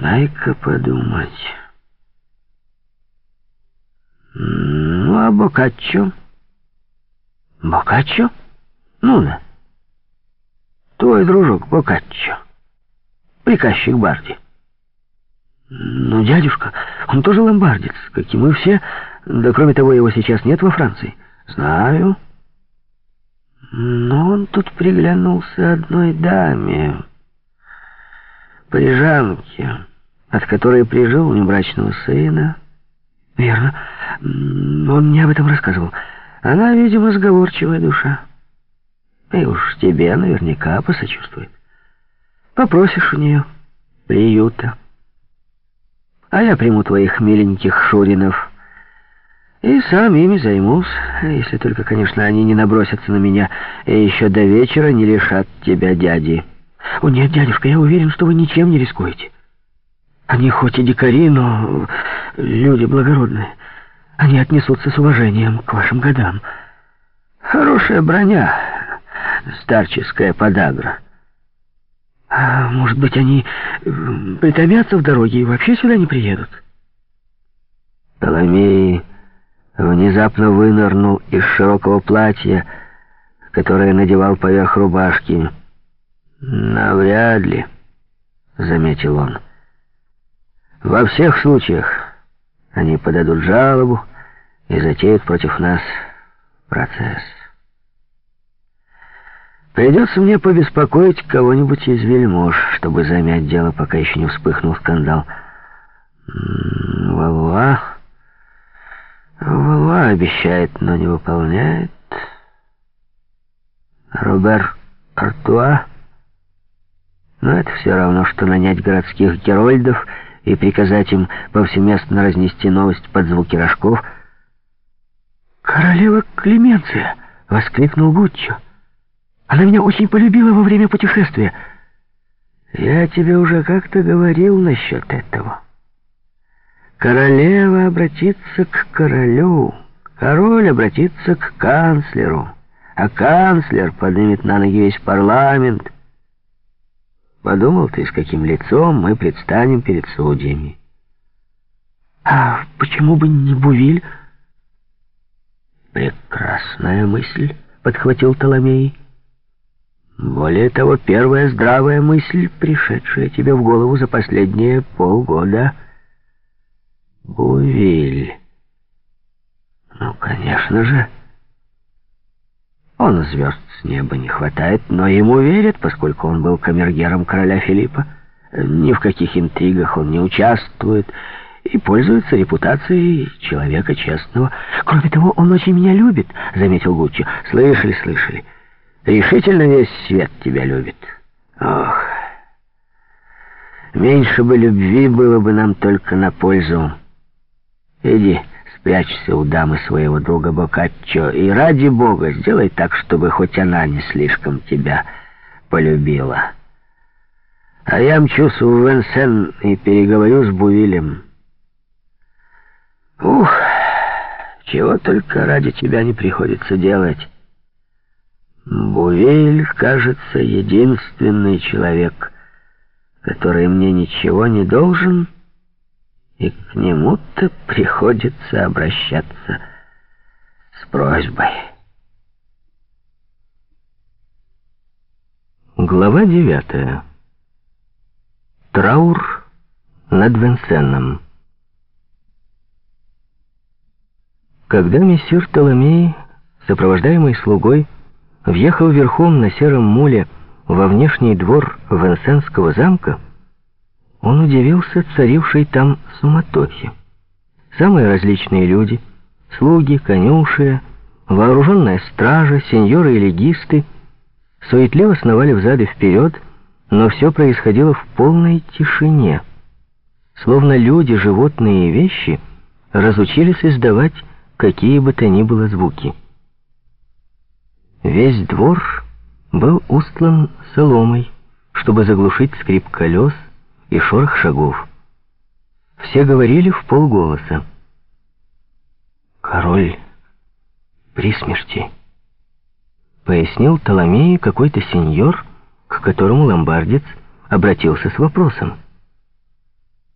Дай-ка подумать. Ну, а Бокаччо? Бокаччо? Ну да. Твой дружок Бокаччо. Приказчик Барди. Ну, дядюшка, он тоже ломбардец, как и мы все. Да кроме того, его сейчас нет во Франции. Знаю. Но он тут приглянулся одной даме, парижанке, от которой прижил внебрачного сына. Верно. Он мне об этом рассказывал. Она, видимо, сговорчивая душа. И уж тебе наверняка посочувствует. Попросишь у нее приюта. А я приму твоих миленьких шуринов и сам ими займусь, если только, конечно, они не набросятся на меня и еще до вечера не лишат тебя дяди. О, нет, дядюшка, я уверен, что вы ничем не рискуете. Они хоть и дикари, но люди благородные. Они отнесутся с уважением к вашим годам. Хорошая броня, старческая подагра. А может быть, они притомятся в дороге и вообще сюда не приедут? Толомей внезапно вынырнул из широкого платья, которое надевал поверх рубашки. «Навряд ли», — заметил он. «Во всех случаях они подадут жалобу и затеют против нас процесс». Придется мне побеспокоить кого-нибудь из вельмож, чтобы замять дело, пока еще не вспыхнул скандал. Валуа... Валуа обещает, но не выполняет. Робер Артуа... Но это все равно, что нанять городских герольдов и приказать им повсеместно разнести новость под звуки рожков. «Королева Клеменция!» — воскликнул Гуччо. Она меня очень полюбила во время путешествия. Я тебе уже как-то говорил насчет этого. Королева обратится к королю, король обратится к канцлеру, а канцлер поднимет на ноги весь парламент. Подумал ты, с каким лицом мы предстанем перед судьями. А почему бы не Бувиль? Прекрасная мысль, подхватил Толомей. Более того, первая здравая мысль, пришедшая тебе в голову за последние полгода — Бувиль. Ну, конечно же. Он звезд с неба не хватает, но ему верят, поскольку он был камергером короля Филиппа. Ни в каких интригах он не участвует и пользуется репутацией человека честного. Кроме того, он очень меня любит, — заметил Гуччо. Слышали, слышали. Решительно весь свет тебя любит. Ох, меньше бы любви было бы нам только на пользу. Иди, спрячься у дамы своего друга Бокаччо и ради бога сделай так, чтобы хоть она не слишком тебя полюбила. А я мчусь в Венсен и переговорю с Бувилем. Ух, чего только ради тебя не приходится делать». Бувель, кажется, единственный человек, который мне ничего не должен, и к нему-то приходится обращаться с просьбой. Глава девятая. Траур над Венсеном. Когда мессир Толомей, сопровождаемый слугой, въехал верхом на сером муле во внешний двор Венсенского замка, он удивился царившей там суматохе. Самые различные люди, слуги, конюшия, вооруженная стража, сеньоры и легисты, суетливо сновали взад и вперед, но все происходило в полной тишине, словно люди, животные и вещи разучились издавать какие бы то ни было звуки. Весь двор был устлан соломой, чтобы заглушить скрип колес и шорох шагов. Все говорили в полголоса. «Король при смерти», — пояснил Толомеи какой-то сеньор, к которому ломбардец обратился с вопросом.